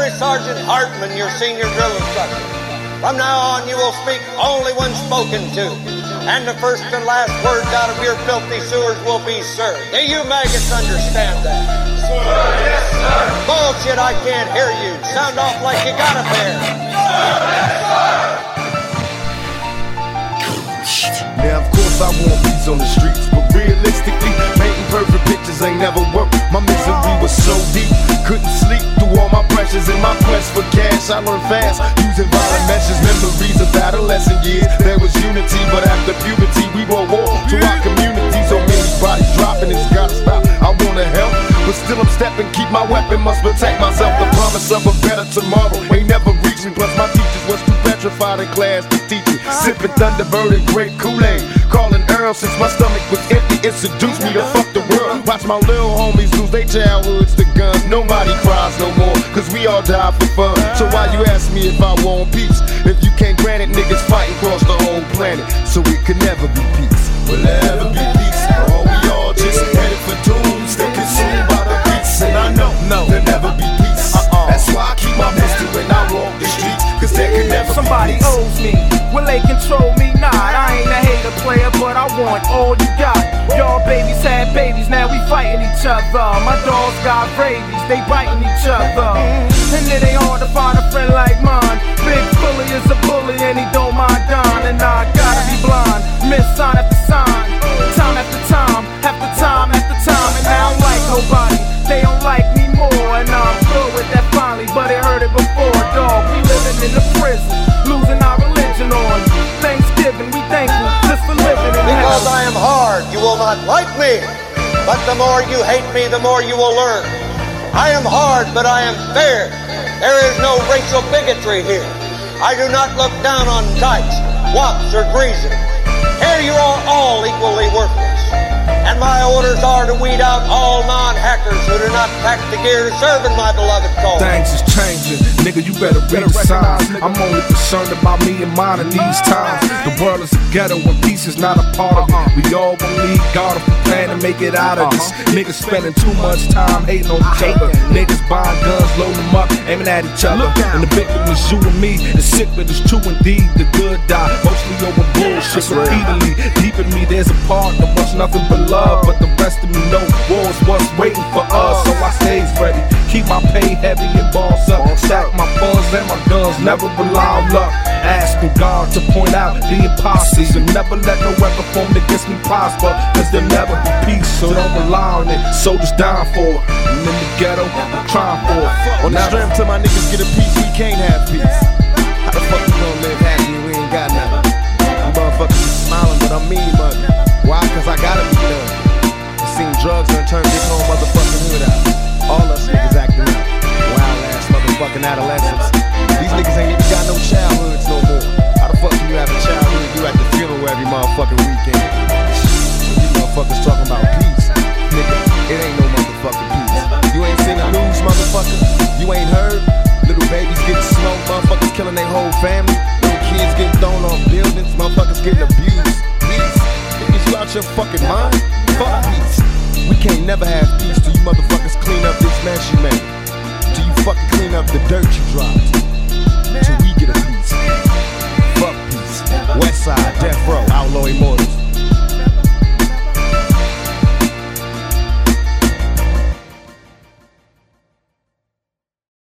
Gunnery Sergeant Hartman, your senior drill instructor. From now on, you will speak only when spoken to, and the first and last words out of your filthy sewers will be sir. Do you maggots understand that? Sir, yes, sir. Bullshit, I can't hear you. Sound off like you got a pair. Sir, yes, sir. Now, of course, I want beats on the streets, but realistically, painting perfect pictures ain't never worked. My misery was so deep, couldn't sleep through in my quest for cash. I learned fast using violent measures, memories of adolescent years. There was unity, but after puberty, we were war to our community. So many bodies dropping, it's gotta stop. I wanna help, but still I'm stepping, keep my weapon, must protect myself. The promise of a better tomorrow ain't never reached me. Plus, my teachers was too petrified in class to teach me. Uh-huh. Sipping Thunderbird and great Kool-Aid, calling Earl since my stomach was empty. It seduced me to fuck the world. Watch my little homies lose their childhoods to guns. Nobody cries no cause we all die for fun. So why you ask me if I want peace? If you can't grant it, niggas fighting across the whole planet. So it could never be peace. Will there ever be peace? Or we all just headed for doom, still consumed by the beats. And I know, no, there'll never be peace. Uh-uh. That's why I keep my pistol when I walk the streets, cause there can never Somebody be peace. owes me. Will they control me? Nah, I ain't a hater player, but I want all you got. Y'all babies had babies, now we fighting each other. My dogs got rabies, they biting each other. And it ain't hard to find a friend like mine. Big bully is a bully and he don't mind dying. And I gotta be blind, miss sign after sign, time after time, after time after time. And I don't like nobody, they don't like me more. And I'm good with that finally, but it hurt it before, dog. We living in the prison, losing our religion on Thanksgiving. We thankful just for living in Because. I am hard, you will not like me. But the more you hate me, the more you will learn. I am hard, but I am fair. There is no racial bigotry here. I do not look down on dykes, wops, or greasers. Here you are all equally worthless. And my orders are to weed out all non-hackers who do not pack the gear to serve in my beloved cause. Things is changing, nigga. You better read the signs. I'm only concerned about me and mine in these times. The world is a ghetto and peace is not a part of it. We all gon' need God if we plan to make it out of this. Niggas spending too much time hating on each other. Niggas buying guns, loading them up, aiming at each other. And the victim is you and me. The sick, but it's true indeed. The good die mostly over bullshit repeatedly. Deep in me, there's a part that wants nothing but love, but the rest of me know war's what's waiting for us. So I stays ready. Keep my pay heavy and balls up. Stack my funds and my guns, never rely on luck. Asking God to point out the imposters and never let no weapon formed against me prosper. Cause there'll never so don't rely on it. Soldiers dying for it. And in the ghetto, I'm trying for it. On the strength till my niggas get a piece, we can't have peace. How the fuck we gonna live happy we ain't got nothing? You motherfuckers be smiling, but I'm mean mugging. Why? Cause I gotta be done. I seen drugs done turn big home motherfucking hood out. All us niggas acting up. Wild ass motherfucking adolescents. These niggas ain't even got no childhoods no more. How the fuck can you have a childhood? You at the funeral every motherfucking weekend. You motherfuckers talking about family. Little kids getting thrown off buildings, motherfuckers getting abused. Peace. Niggas, you out your fucking mind? Fuck peace. We can't never have peace till you motherfuckers clean up this mess you made. Till you fucking clean up the dirt you dropped. Till we get a piece. Fuck peace. West side, death row, outlaw immortals.